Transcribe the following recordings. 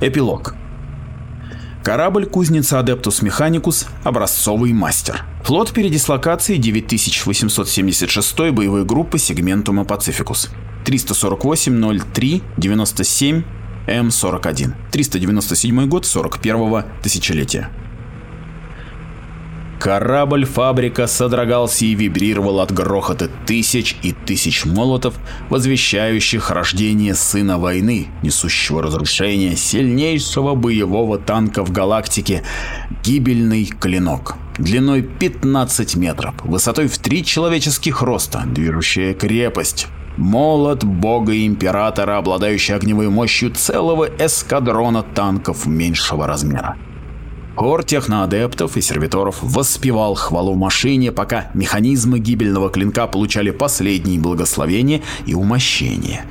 Эпилог. Корабль кузница Адептус Механикус – образцовый мастер. Флот передислокации 9876 боевой группы сегментума Пацификус. 348-03-97 М41. 397 год 41-го тысячелетия. Корабль-фабрика содрогался и вибрировал от грохота тысяч и тысяч молотов, возвещающих рождение сына войны, несущего разрушение сильнейшего боевого танка в галактике «Гибельный клинок». Длиной 15 метров, высотой в три человеческих роста, движущая крепость, молот бога-императора, обладающий огневой мощью целого эскадрона танков меньшего размера. Хор техноадептов и сервиторов воспевал хвалу машине, пока механизмы гибельного клинка получали последние благословения и умощения.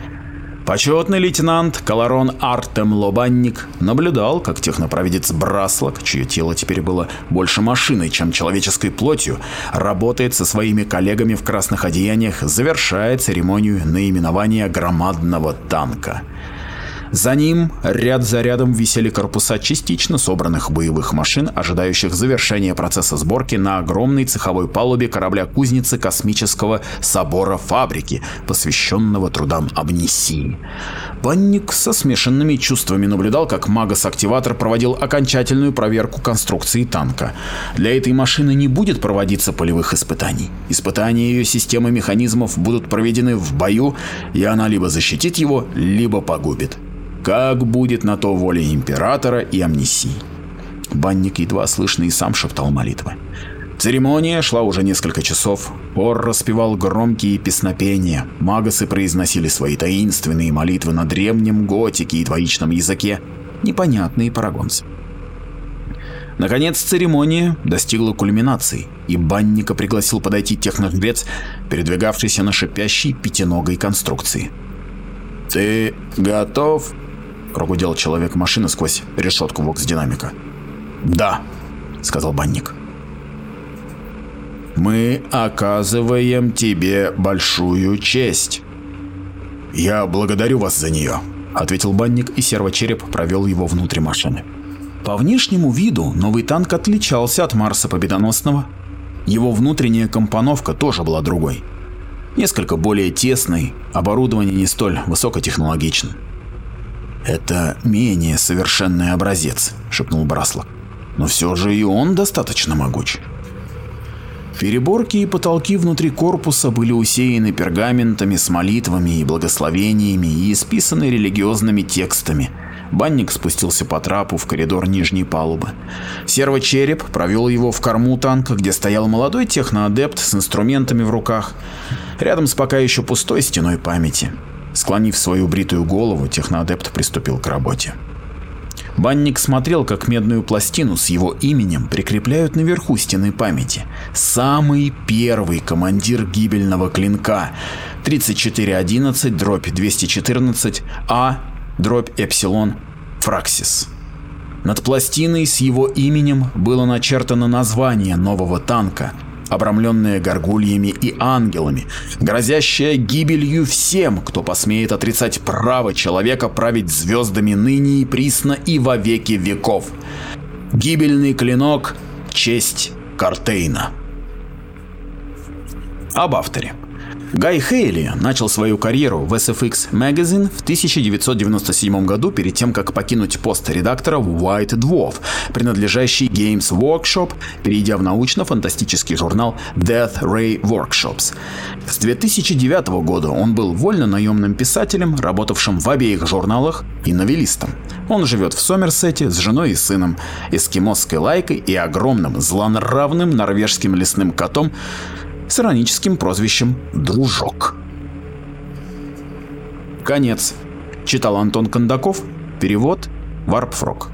Почетный лейтенант Каларон Артем Лобанник наблюдал, как технопровидец Браслок, чье тело теперь было больше машиной, чем человеческой плотью, работает со своими коллегами в красных одеяниях, завершая церемонию наименования громадного танка. За ним ряд за рядом висели корпуса частично собранных боевых машин, ожидающих завершения процесса сборки на огромной цеховой палубе корабля-кузницы космического собора фабрики, посвященного трудам Абнисии. Банник со смешанными чувствами наблюдал, как Магас-активатор проводил окончательную проверку конструкции танка. Для этой машины не будет проводиться полевых испытаний. Испытания ее системы механизмов будут проведены в бою, и она либо защитит его, либо погубит как будет на то воля императора и амнисии. Банник едва слышно и сам шептал молитвы. Церемония шла уже несколько часов. Ор распевал громкие песнопения. Магасы произносили свои таинственные молитвы на древнем готике и двоичном языке, непонятные парагонцы. Наконец церемония достигла кульминации, и банника пригласил подойти техногрец, передвигавшийся на шипящей пятиногой конструкции. «Ты готов?» Прогудел человек машины сквозь решетку вокс-динамика. «Да», — сказал банник. «Мы оказываем тебе большую честь». «Я благодарю вас за нее», — ответил банник, и сервочереп провел его внутрь машины. По внешнему виду новый танк отличался от Марса Победоносного. Его внутренняя компоновка тоже была другой. Несколько более тесной, оборудование не столь высокотехнологичным. «Это менее совершенный образец», — шепнул Браслок. «Но все же и он достаточно могуч». Переборки и потолки внутри корпуса были усеяны пергаментами с молитвами и благословениями и исписаны религиозными текстами. Банник спустился по трапу в коридор нижней палубы. Сервочереп провел его в корму танка, где стоял молодой техноадепт с инструментами в руках, рядом с пока еще пустой стеной памяти. Склонив свою бритую голову, техноадепт приступил к работе. Банник смотрел, как медную пластину с его именем прикрепляют наверху стены памяти. Самый первый командир гибельного клинка 3411 дробь 214 А дробь Эпсилон Фраксис. Над пластиной с его именем было начертано название нового танка обрамленная горгульями и ангелами, грозящая гибелью всем, кто посмеет отрицать право человека править звездами ныне и присно и во веки веков. Гибельный клинок – честь Картейна. Об авторе. Гай Хейли начал свою карьеру в SFX Magazine в 1997 году перед тем, как покинуть пост редактора в White Dwarf, принадлежащий Games Workshop, перейдя в научно-фантастический журнал Death Ray Workshops. С 2009 года он был вольно-наемным писателем, работавшим в обеих журналах и новеллистом. Он живет в Сомерсете с женой и сыном, эскимосской лайкой и огромным злонравным норвежским лесным котом, с ироническим прозвищем «Дружок». Конец. Читал Антон Кондаков. Перевод Варпфрог.